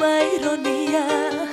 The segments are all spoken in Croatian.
nueva ironía.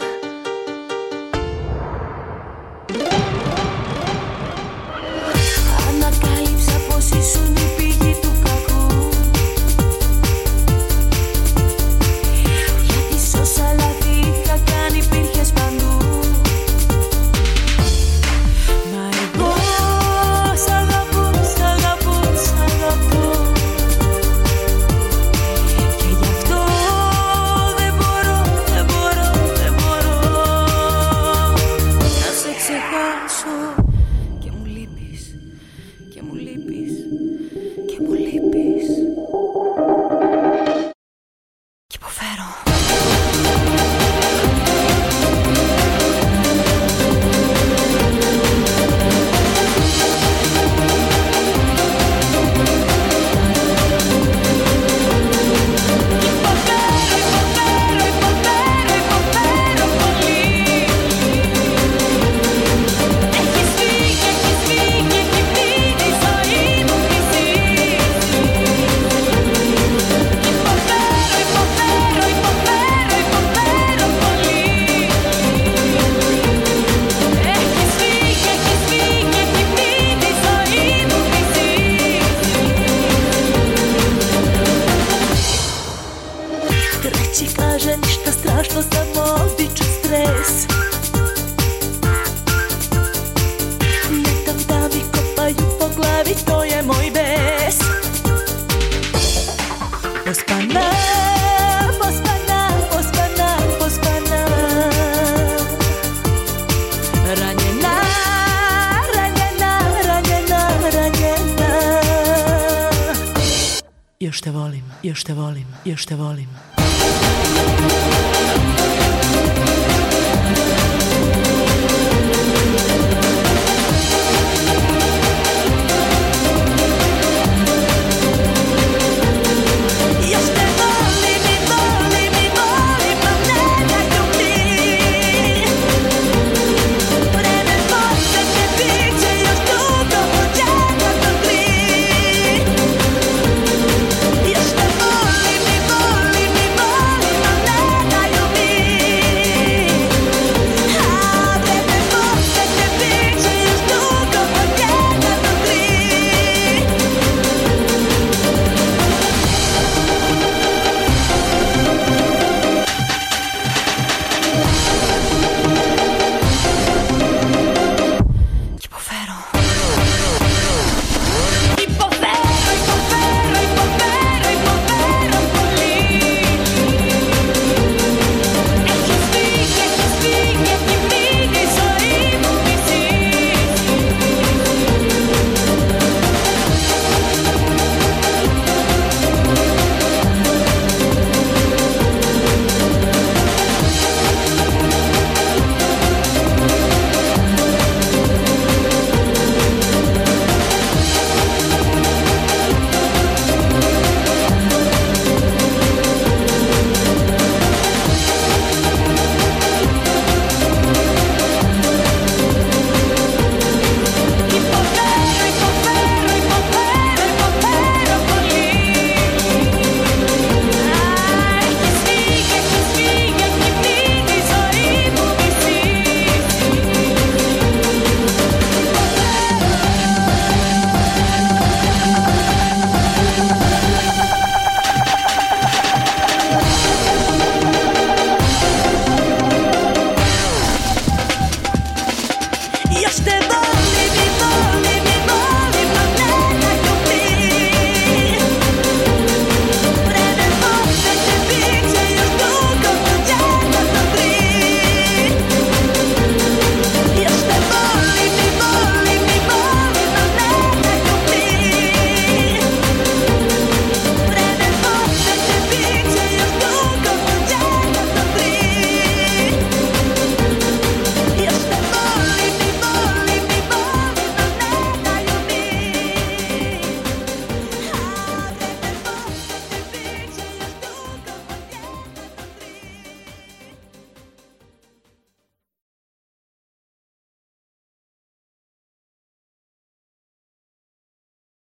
Još te volim, još te volim, još te volim